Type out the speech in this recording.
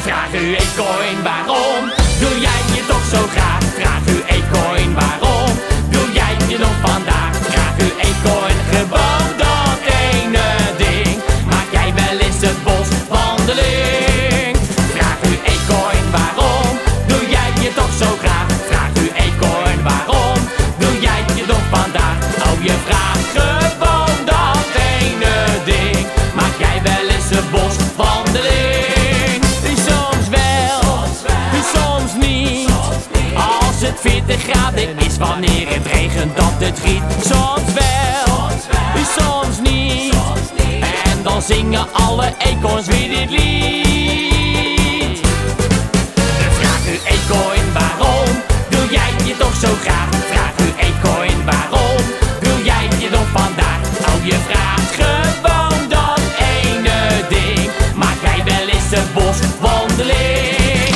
Vraag u eekhoorn waarom doe jij je toch zo graag? Vraag u eekhoorn waarom doe jij je nog vandaag? Vraag u eekhoorn gewoon dat ene ding. Maak jij wel eens het bos wandeling? Vraag u eekhoorn waarom doe jij je toch zo graag? Vraag u eekhoorn waarom doe jij je nog vandaag? Oh je vraagt 40 graden is wanneer het regent dat het giet. Soms wel, soms niet. En dan zingen alle eekhoorns weer dit lied. Dus vraag u eekhoorn waarom wil jij je toch zo graag? Vraag u eekhoorn waarom wil jij je toch vandaag? Oh je vraagt gewoon dat ene ding. Maak jij wel eens een boswandeling?